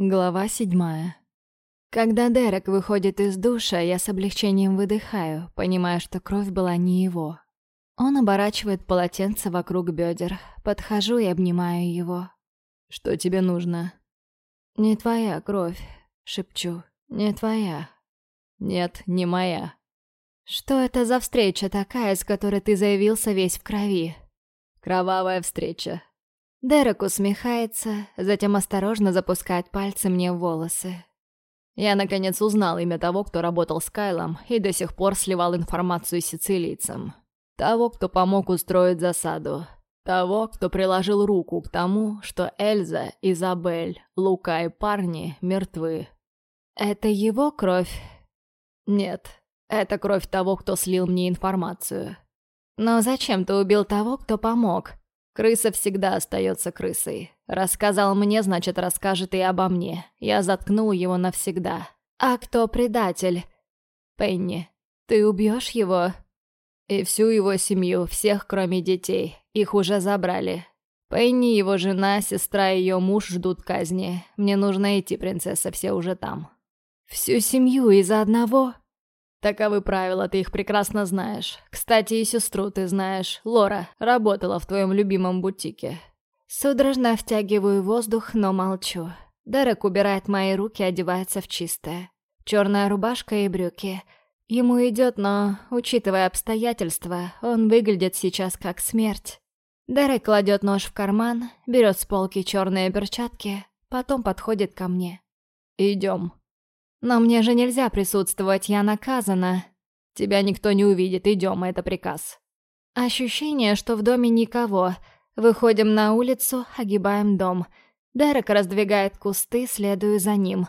Глава седьмая. Когда Дерек выходит из душа, я с облегчением выдыхаю, понимая, что кровь была не его. Он оборачивает полотенце вокруг бедер. Подхожу и обнимаю его. «Что тебе нужно?» «Не твоя кровь», — шепчу. «Не твоя». «Нет, не моя». «Что это за встреча такая, с которой ты заявился весь в крови?» «Кровавая встреча», Дерек усмехается, затем осторожно запускает пальцы мне в волосы. Я, наконец, узнал имя того, кто работал с Кайлом и до сих пор сливал информацию сицилийцам. Того, кто помог устроить засаду. Того, кто приложил руку к тому, что Эльза, Изабель, Лука и парни мертвы. Это его кровь? Нет, это кровь того, кто слил мне информацию. Но зачем ты убил того, кто помог? Крыса всегда остается крысой. Рассказал мне, значит, расскажет и обо мне. Я заткну его навсегда. А кто предатель? Пенни, ты убьешь его? И всю его семью, всех, кроме детей. Их уже забрали. Пенни, его жена, сестра и ее муж ждут казни. Мне нужно идти, принцесса, все уже там. Всю семью из-за одного? Таковы правила, ты их прекрасно знаешь. Кстати, и сестру ты знаешь. Лора работала в твоем любимом бутике. Судорожно втягиваю воздух, но молчу. Дерек убирает мои руки, одевается в чистое. Черная рубашка и брюки. Ему идет, но, учитывая обстоятельства, он выглядит сейчас как смерть. Дерек кладет нож в карман, берет с полки черные перчатки, потом подходит ко мне. «Идем», но мне же нельзя присутствовать, я наказана. Тебя никто не увидит, идем, это приказ. Ощущение, что в доме никого. Выходим на улицу, огибаем дом. Дерек раздвигает кусты, следую за ним.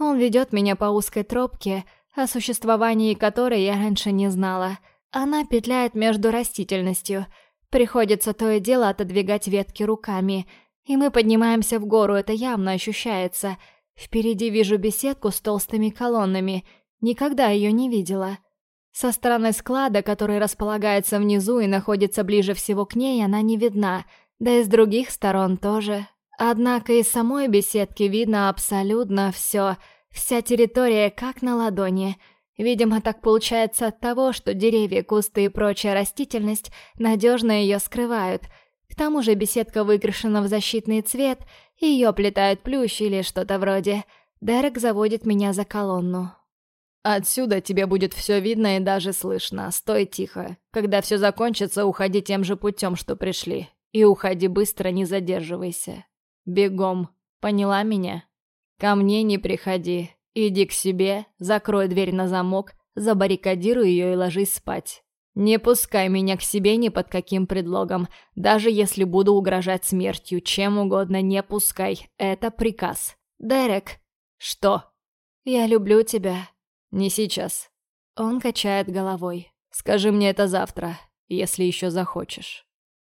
Он ведет меня по узкой тропке, о существовании которой я раньше не знала. Она петляет между растительностью. Приходится то и дело отодвигать ветки руками. И мы поднимаемся в гору, это явно ощущается — Впереди вижу беседку с толстыми колоннами. Никогда ее не видела. Со стороны склада, который располагается внизу и находится ближе всего к ней, она не видна, да и с других сторон тоже. Однако из самой беседки видно абсолютно все, вся территория как на ладони. Видимо, так получается от того, что деревья, кусты и прочая растительность надежно ее скрывают – к тому же беседка выкрашена в защитный цвет, ее плетают плющ или что-то вроде. Дерек заводит меня за колонну. «Отсюда тебе будет все видно и даже слышно. Стой тихо. Когда все закончится, уходи тем же путем, что пришли. И уходи быстро, не задерживайся. Бегом. Поняла меня? Ко мне не приходи. Иди к себе, закрой дверь на замок, забаррикадируй ее и ложись спать. Не пускай меня к себе ни под каким предлогом, даже если буду угрожать смертью, чем угодно не пускай. Это приказ. Дерек. Что? Я люблю тебя. Не сейчас. Он качает головой. Скажи мне это завтра, если еще захочешь.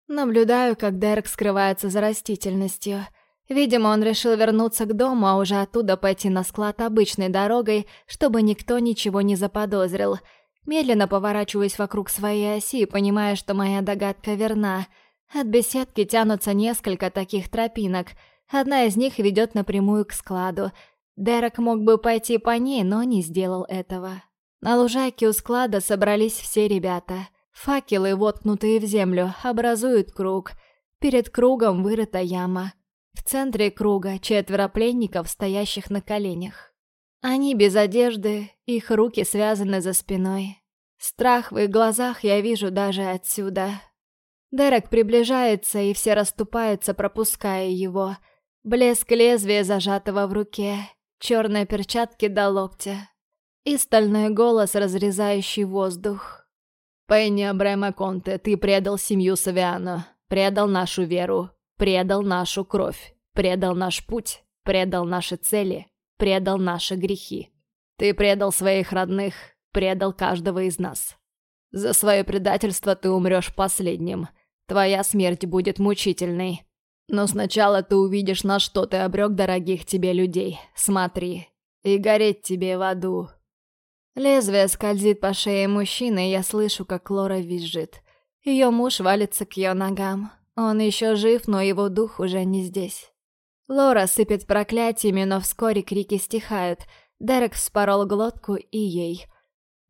Наблюдаю, как Дерек скрывается за растительностью. Видимо, он решил вернуться к дому, а уже оттуда пойти на склад обычной дорогой, чтобы никто ничего не заподозрил — Медленно поворачиваюсь вокруг своей оси, понимая, что моя догадка верна. От беседки тянутся несколько таких тропинок. Одна из них ведет напрямую к складу. Дерек мог бы пойти по ней, но не сделал этого. На лужайке у склада собрались все ребята. Факелы, воткнутые в землю, образуют круг. Перед кругом вырыта яма. В центре круга четверо пленников, стоящих на коленях. Они без одежды, их руки связаны за спиной. Страх в их глазах я вижу даже отсюда. Дерек приближается, и все расступаются, пропуская его. Блеск лезвия, зажатого в руке, черные перчатки до локтя и стальной голос, разрезающий воздух. «Пенни Абрема Конте, ты предал семью Савиано, предал нашу веру, предал нашу кровь, предал наш путь, предал наши цели предал наши грехи. Ты предал своих родных, предал каждого из нас. За свое предательство ты умрешь последним. Твоя смерть будет мучительной. Но сначала ты увидишь, на что ты обрек дорогих тебе людей. Смотри. И гореть тебе в аду. Лезвие скользит по шее мужчины, и я слышу, как Лора визжит. Ее муж валится к ее ногам. Он еще жив, но его дух уже не здесь. Лора сыпет проклятиями, но вскоре крики стихают. Дерек вспорол глотку и ей.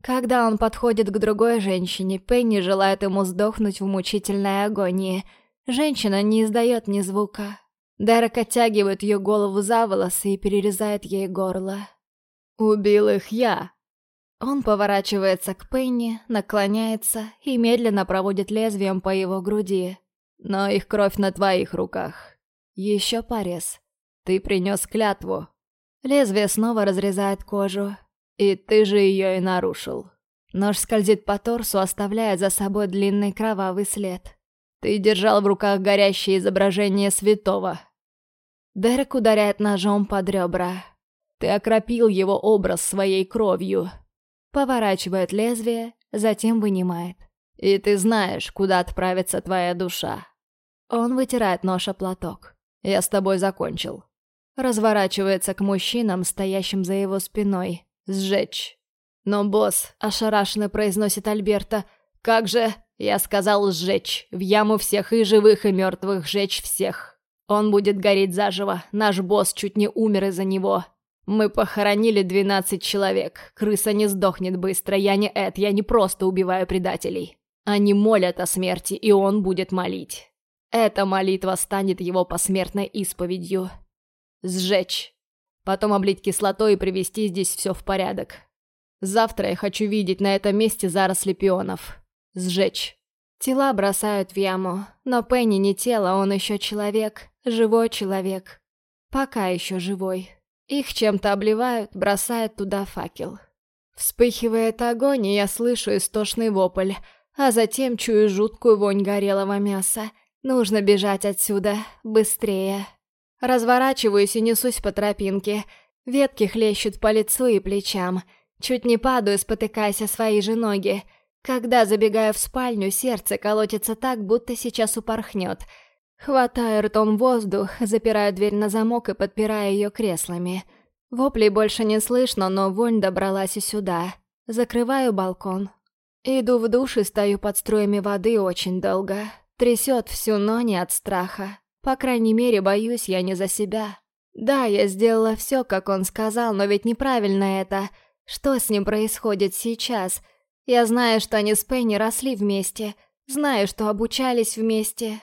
Когда он подходит к другой женщине, Пенни желает ему сдохнуть в мучительной агонии. Женщина не издает ни звука. Дерек оттягивает ее голову за волосы и перерезает ей горло. «Убил их я!» Он поворачивается к Пенни, наклоняется и медленно проводит лезвием по его груди. Но их кровь на твоих руках. Еще порез. Ты принес клятву. Лезвие снова разрезает кожу. И ты же ее и нарушил. Нож скользит по торсу, оставляя за собой длинный кровавый след. Ты держал в руках горящее изображение святого. Дерек ударяет ножом под ребра. Ты окропил его образ своей кровью. Поворачивает лезвие, затем вынимает. И ты знаешь, куда отправится твоя душа. Он вытирает нож о платок. Я с тобой закончил. Разворачивается к мужчинам, стоящим за его спиной. Сжечь. Но босс, ошарашенно произносит Альберта, как же... Я сказал сжечь. В яму всех и живых, и мертвых сжечь всех. Он будет гореть заживо. Наш босс чуть не умер из-за него. Мы похоронили 12 человек. Крыса не сдохнет быстро. Я не Эд, я не просто убиваю предателей. Они молят о смерти, и он будет молить. Эта молитва станет его посмертной исповедью. Сжечь. Потом облить кислотой и привести здесь все в порядок. Завтра я хочу видеть на этом месте заросли пионов. Сжечь. Тела бросают в яму, но Пенни не тело, он еще человек, живой человек. Пока еще живой. Их чем-то обливают, бросают туда факел. Вспыхивает огонь, и я слышу истошный вопль, а затем чую жуткую вонь горелого мяса. Нужно бежать отсюда, быстрее. Разворачиваюсь и несусь по тропинке. Ветки хлещут по лицу и плечам. Чуть не падаю, спотыкаясь о свои же ноги. Когда забегаю в спальню, сердце колотится так, будто сейчас упорхнет. Хватаю ртом воздух, запираю дверь на замок и подпираю ее креслами. Воплей больше не слышно, но вонь добралась и сюда. Закрываю балкон. Иду в душ и стою под струями воды очень долго. Трясет всю, но не от страха. По крайней мере, боюсь я не за себя. Да, я сделала все, как он сказал, но ведь неправильно это. Что с ним происходит сейчас? Я знаю, что они с Пенни росли вместе. Знаю, что обучались вместе.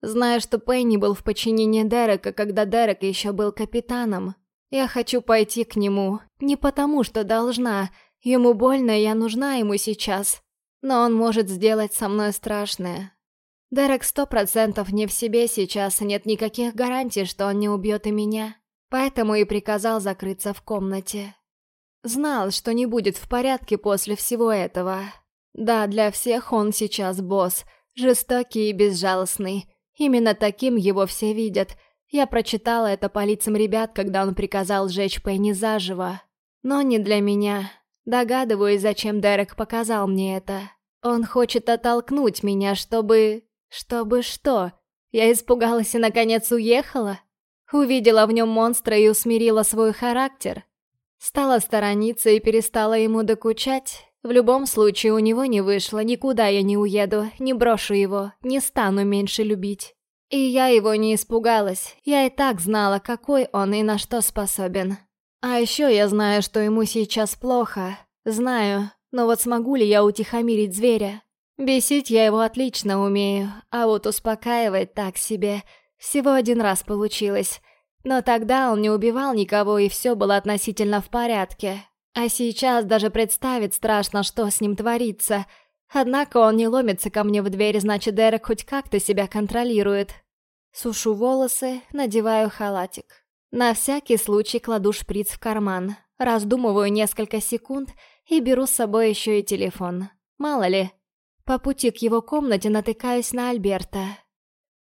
Знаю, что Пенни был в подчинении Дерека, когда Дерек еще был капитаном. Я хочу пойти к нему. Не потому, что должна. Ему больно, я нужна ему сейчас. Но он может сделать со мной страшное. Дерек сто процентов не в себе сейчас, нет никаких гарантий, что он не убьет и меня. Поэтому и приказал закрыться в комнате. Знал, что не будет в порядке после всего этого. Да, для всех он сейчас босс, жестокий и безжалостный. Именно таким его все видят. Я прочитала это по лицам ребят, когда он приказал сжечь Пенни заживо. Но не для меня. Догадываюсь, зачем Дерек показал мне это. Он хочет оттолкнуть меня, чтобы... Чтобы что? Я испугалась и, наконец, уехала? Увидела в нем монстра и усмирила свой характер? Стала сторониться и перестала ему докучать? В любом случае, у него не вышло, никуда я не уеду, не брошу его, не стану меньше любить. И я его не испугалась, я и так знала, какой он и на что способен. А еще я знаю, что ему сейчас плохо. Знаю, но вот смогу ли я утихомирить зверя? Бесить я его отлично умею, а вот успокаивать так себе. Всего один раз получилось. Но тогда он не убивал никого, и все было относительно в порядке. А сейчас даже представить страшно, что с ним творится. Однако он не ломится ко мне в дверь, значит, Дерек хоть как-то себя контролирует. Сушу волосы, надеваю халатик. На всякий случай кладу шприц в карман. Раздумываю несколько секунд и беру с собой еще и телефон. Мало ли, по пути к его комнате натыкаюсь на Альберта.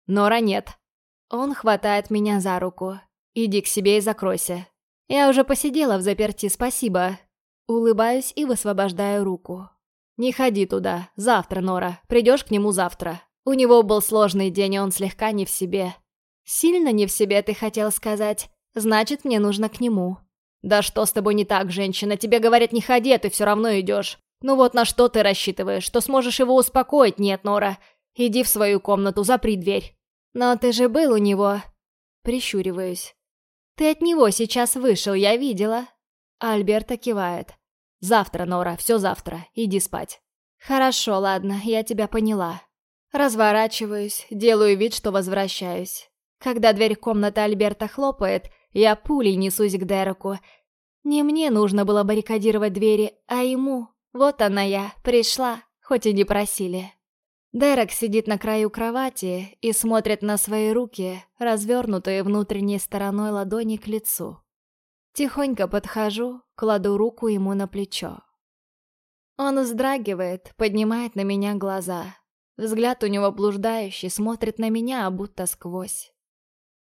Нора нет. Он хватает меня за руку. Иди к себе и закройся. Я уже посидела в заперти, спасибо. Улыбаюсь и высвобождаю руку. Не ходи туда. Завтра, Нора. Придешь к нему завтра. У него был сложный день, и он слегка не в себе. Сильно не в себе, ты хотел сказать. Значит, мне нужно к нему. Да что с тобой не так, женщина? Тебе говорят, не ходи, а ты все равно идешь. «Ну вот на что ты рассчитываешь? Что сможешь его успокоить? Нет, Нора. Иди в свою комнату, запри дверь». «Но ты же был у него». Прищуриваюсь. «Ты от него сейчас вышел, я видела». Альберта кивает. «Завтра, Нора, все завтра. Иди спать». «Хорошо, ладно, я тебя поняла». Разворачиваюсь, делаю вид, что возвращаюсь. Когда дверь комнаты Альберта хлопает, я пулей несусь к Дереку. Не мне нужно было баррикадировать двери, а ему. Вот она я, пришла, хоть и не просили. Дерек сидит на краю кровати и смотрит на свои руки, развернутые внутренней стороной ладони к лицу. Тихонько подхожу, кладу руку ему на плечо. Он вздрагивает, поднимает на меня глаза. Взгляд у него блуждающий, смотрит на меня, будто сквозь.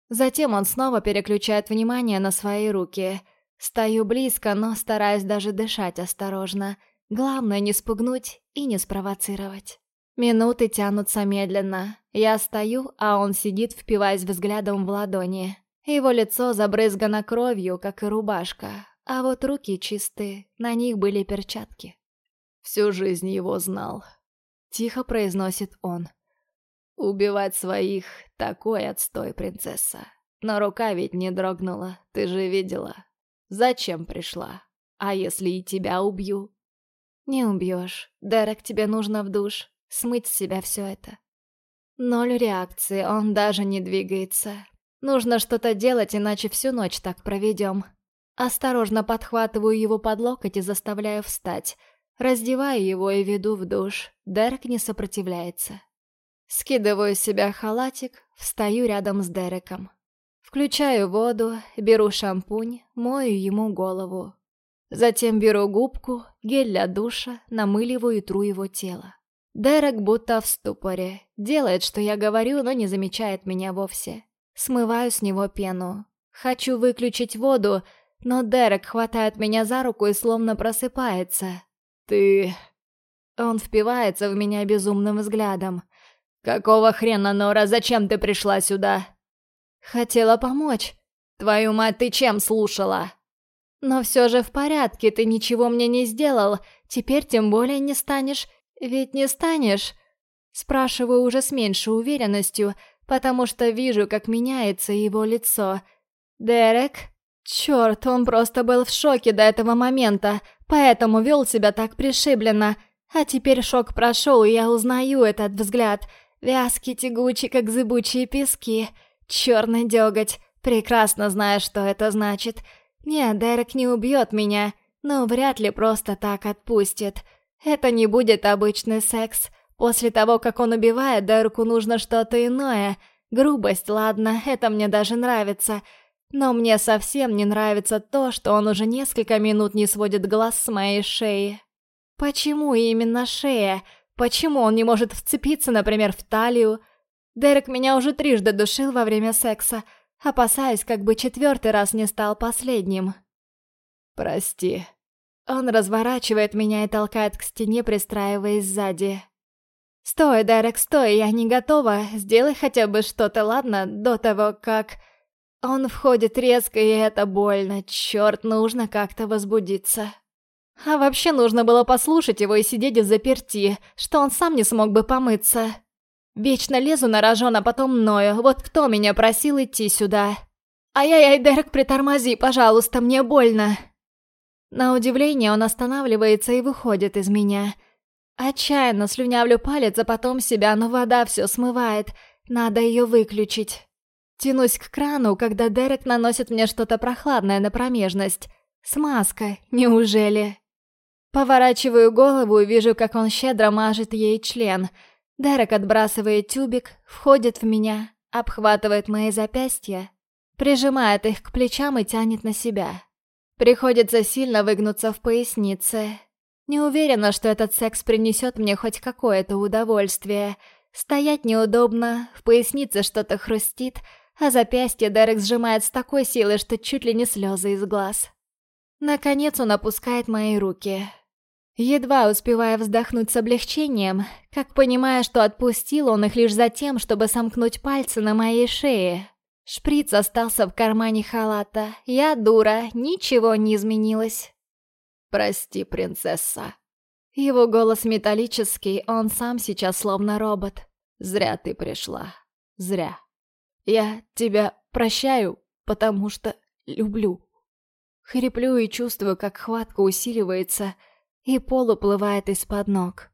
Затем он снова переключает внимание на свои руки. Стою близко, но стараюсь даже дышать осторожно. Главное не спугнуть и не спровоцировать. Минуты тянутся медленно. Я стою, а он сидит, впиваясь взглядом в ладони. Его лицо забрызгано кровью, как и рубашка, а вот руки чисты, на них были перчатки. Всю жизнь его знал. Тихо произносит он. Убивать своих — такой отстой, принцесса. Но рука ведь не дрогнула, ты же видела. Зачем пришла? А если и тебя убью? Не убьешь. Дерек, тебе нужно в душ смыть с себя все это. Ноль реакции, он даже не двигается. Нужно что-то делать, иначе всю ночь так проведем. Осторожно подхватываю его под локоть и заставляю встать. Раздеваю его и веду в душ. Дерек не сопротивляется. Скидываю с себя халатик, встаю рядом с Дереком. Включаю воду, беру шампунь, мою ему голову. Затем беру губку, гель для душа, намыливаю и тру его тело. Дерек будто в ступоре. Делает, что я говорю, но не замечает меня вовсе. Смываю с него пену. Хочу выключить воду, но Дерек хватает меня за руку и словно просыпается. «Ты...» Он впивается в меня безумным взглядом. «Какого хрена, Нора, зачем ты пришла сюда?» «Хотела помочь. Твою мать, ты чем слушала?» «Но все же в порядке, ты ничего мне не сделал. Теперь тем более не станешь «Ведь не станешь?» Спрашиваю уже с меньшей уверенностью, потому что вижу, как меняется его лицо. «Дерек?» Черт, он просто был в шоке до этого момента, поэтому вел себя так пришибленно. А теперь шок прошел, и я узнаю этот взгляд. Вязкий, тягучий, как зыбучие пески. Черный деготь. Прекрасно знаю, что это значит. Нет, Дерек не убьет меня, но вряд ли просто так отпустит. Это не будет обычный секс. После того, как он убивает, Дереку нужно что-то иное. Грубость, ладно, это мне даже нравится. Но мне совсем не нравится то, что он уже несколько минут не сводит глаз с моей шеи. Почему именно шея? Почему он не может вцепиться, например, в талию? Дерек меня уже трижды душил во время секса. Опасаюсь, как бы четвертый раз не стал последним. «Прости», он разворачивает меня и толкает к стене, пристраиваясь сзади. «Стой, Дерек, стой, я не готова. Сделай хотя бы что-то, ладно, до того, как...» Он входит резко, и это больно. Черт, нужно как-то возбудиться. А вообще нужно было послушать его и сидеть в заперти, что он сам не смог бы помыться. Вечно лезу на рожон, а потом ною. Вот кто меня просил идти сюда? Ай-яй-яй, Дерек, притормози, пожалуйста, мне больно. На удивление он останавливается и выходит из меня. Отчаянно слюнявлю палец, а потом себя, но вода все смывает. Надо ее выключить. Тянусь к крану, когда Дерек наносит мне что-то прохладное на промежность. Смазка, неужели? Поворачиваю голову и вижу, как он щедро мажет ей член. Дерек отбрасывает тюбик, входит в меня, обхватывает мои запястья, прижимает их к плечам и тянет на себя. Приходится сильно выгнуться в пояснице. Не уверена, что этот секс принесет мне хоть какое-то удовольствие. Стоять неудобно, в пояснице что-то хрустит, а запястье Дерек сжимает с такой силой, что чуть ли не слезы из глаз. Наконец он опускает мои руки. Едва успевая вздохнуть с облегчением, как понимая, что отпустил он их лишь за тем, чтобы сомкнуть пальцы на моей шее. Шприц остался в кармане халата. Я дура, ничего не изменилось. «Прости, принцесса». Его голос металлический, он сам сейчас словно робот. «Зря ты пришла. Зря. Я тебя Прощаю, потому что люблю. Хриплю и чувствую, как хватка усиливается, и пол уплывает из-под ног.